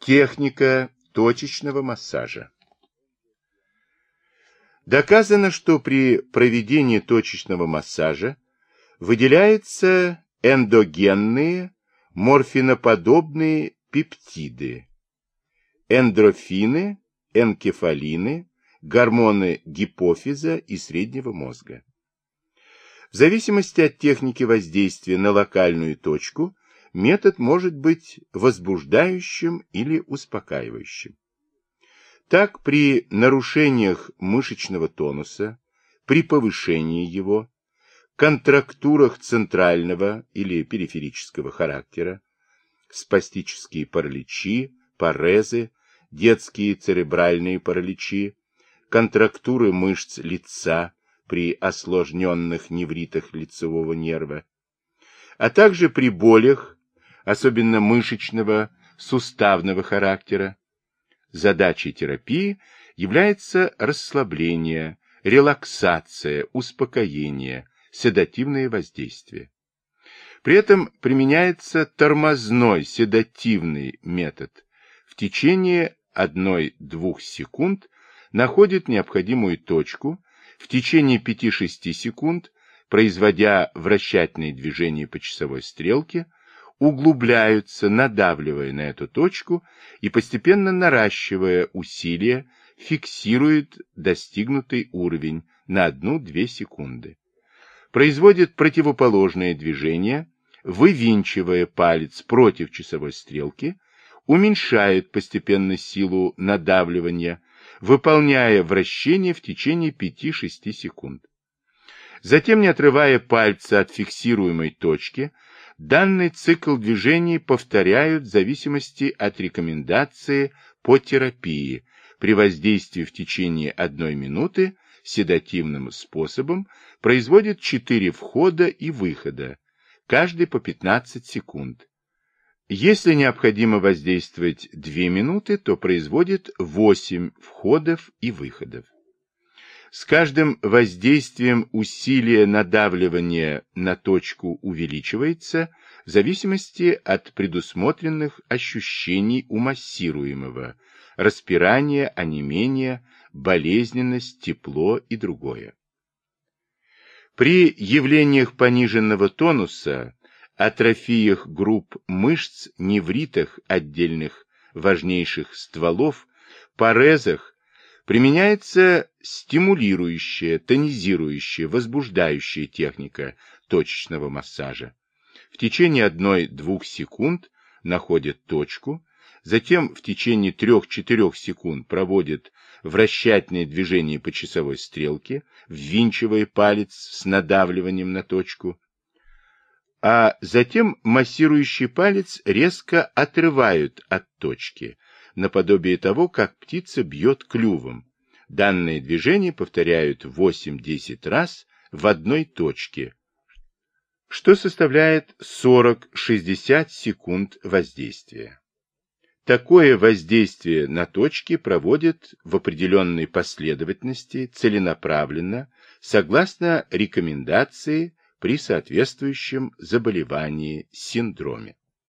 Техника точечного массажа. Доказано, что при проведении точечного массажа выделяются эндогенные морфиноподобные пептиды, эндрофины, энкефалины, гормоны гипофиза и среднего мозга. В зависимости от техники воздействия на локальную точку, метод может быть возбуждающим или успокаивающим. Так, при нарушениях мышечного тонуса, при повышении его, контрактурах центрального или периферического характера, спастические параличи, парезы, детские церебральные параличи, контрактуры мышц лица при осложненных невритах лицевого нерва, а также при болях, особенно мышечного, суставного характера, Задачей терапии является расслабление, релаксация, успокоение, седативное воздействие. При этом применяется тормозной седативный метод. В течение 1-2 секунд находит необходимую точку, в течение 5-6 секунд, производя вращательные движения по часовой стрелке, углубляются, надавливая на эту точку и постепенно наращивая усилия, фиксирует достигнутый уровень на 1-2 секунды. Производит противоположное движение, вывинчивая палец против часовой стрелки, уменьшает постепенно силу надавливания, выполняя вращение в течение 5-6 секунд. Затем, не отрывая пальца от фиксируемой точки, Данный цикл движений повторяют в зависимости от рекомендации по терапии при воздействии в течение одной минуты седативным способом производит 4 входа и выхода, каждый по 15 секунд. Если необходимо воздействовать 2 минуты, то производит 8 входов и выходов. С каждым воздействием усилие надавливания на точку увеличивается в зависимости от предусмотренных ощущений у массируемого, распирание, онемение, болезненность, тепло и другое. При явлениях пониженного тонуса, атрофиях групп мышц, невритах отдельных важнейших стволов, парезах Применяется стимулирующая, тонизирующая, возбуждающая техника точечного массажа. В течение 1-2 секунд находят точку, затем в течение 3-4 секунд проводят вращательные движения по часовой стрелке, ввинчивая палец с надавливанием на точку, а затем массирующий палец резко отрывают от точки, наподобие того, как птица бьет клювом. Данные движения повторяют 8-10 раз в одной точке, что составляет 40-60 секунд воздействия. Такое воздействие на точки проводят в определенной последовательности, целенаправленно, согласно рекомендации при соответствующем заболевании, синдроме.